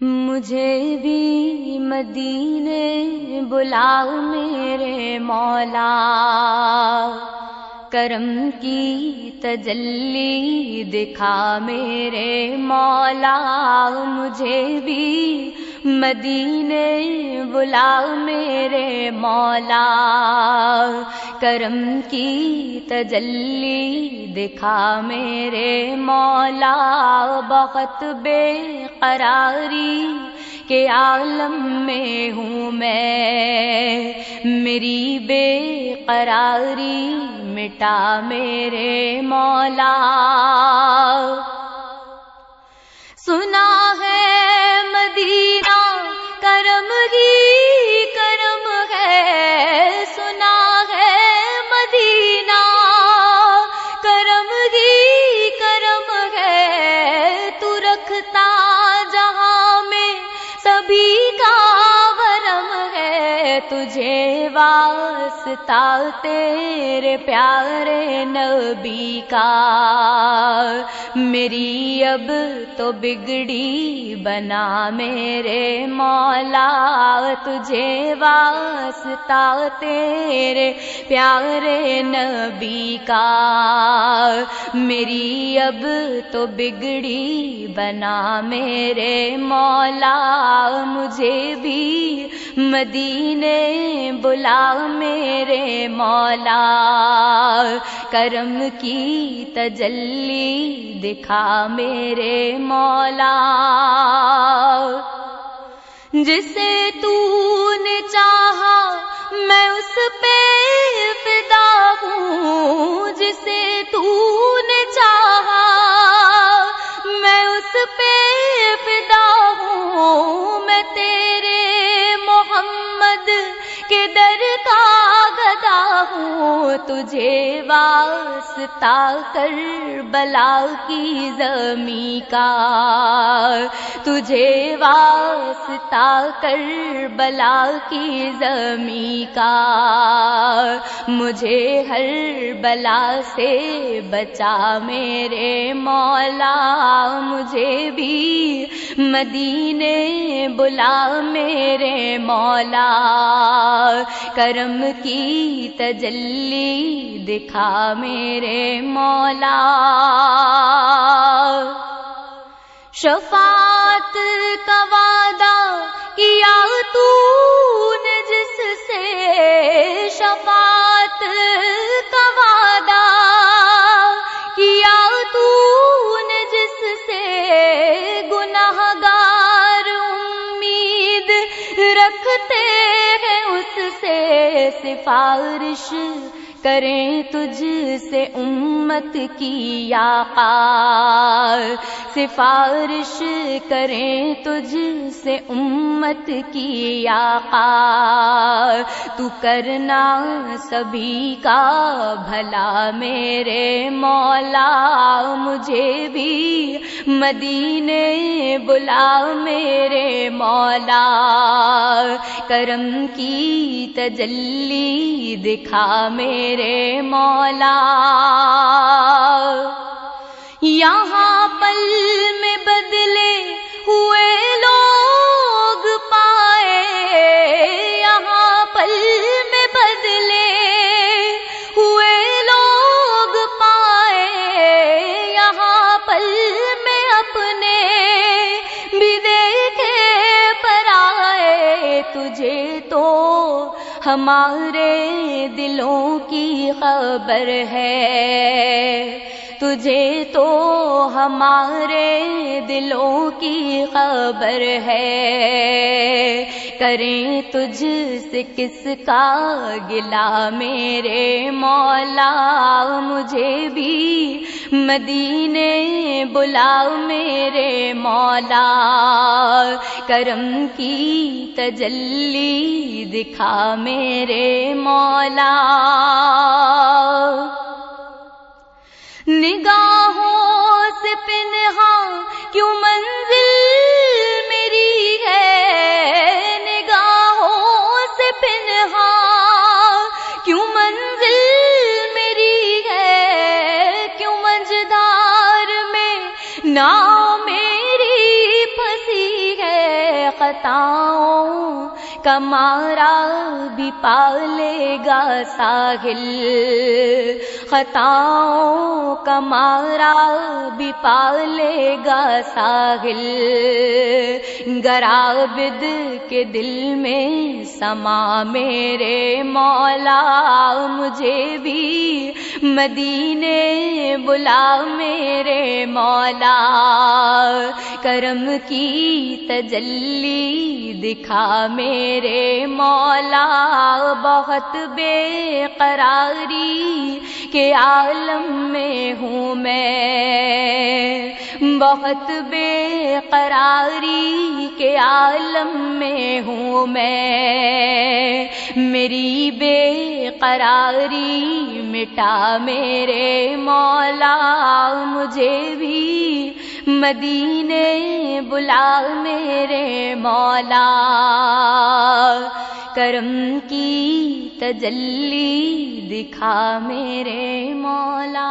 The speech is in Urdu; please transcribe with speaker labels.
Speaker 1: مجھے بھی مدینے بلاؤ میرے مولا۔ کرم کی تجلی دکھا میرے مولا۔ مجھے بھی مدینے بلا میرے مولا، کرم کی تجلی دکھا میرے مولا، بہت بے قراری کے عالم میں ہوں میں، میری بے قراری مٹا میرے مولا۔ سنا ہے مدینہ کرتا واسطہ تیرے پیارے نبی کا۔ میری اب تو بگڑی بنا، میرے مولا، تجھے واسطہ تیرے پیارے نبی کا۔ میری اب تو بگڑی بنا، میرے مولا، مجھے بھی مدینے بلا میرے مولا، کرم کی تجلی دکھا میرے مولا۔ جسے تو نے چاہا میں اس پہ تجھے واسطہ کر بلا کی زمیں کا۔ تجھے واسطہ کر بلا کی زمیں کا۔ مجھے ہر بلا سے بچا میرے مولا۔ مجھے بھی مدینے بلا میرے مولا۔ کرم کی تجلی دکھا میرے مولا۔ شفاعت کا وعدہ کیا تو نے جس سے شفاعت سفارش کریں تجھ سے امت کی آقا سفارش کریں تجھ سے امت کی آقا تو کرنا سبھی کا بھلا میرے مولا مجھے بھی مدینے بلا میرے مولا کرم کی تجلی دکھا میرے مولا۔ یہاں ہمارے دلوں کی خبر ہے۔ تجھے تو ہمارے دلوں کی خبر ہے۔ کریں تجھ سے کس کا گلا میرے مولا؟ مجھے بھی مدینے بلا میرے مولا۔ کرم کی تجلی دکھا میرے مولا۔ نا خطاؤں کمارا بھی پالے گا ساحل۔ خطاؤں، کمارا بھی پالے گا ساحل۔ گرابد کے دل میں سما میرے مولا، مجھے بھی مدینے بلا میرے مولا۔ کرم کی تجلی دکھا میرے مولا، بہت بے قراری کے عالم میں ہوں میں۔ بہت بے قراری کے عالم میں ہوں میں۔ میری بے قراری مٹا میرے مولا، مجھے بھی مدینے بلا میرے مولا کرم کی تجلی دکھا میرے مولا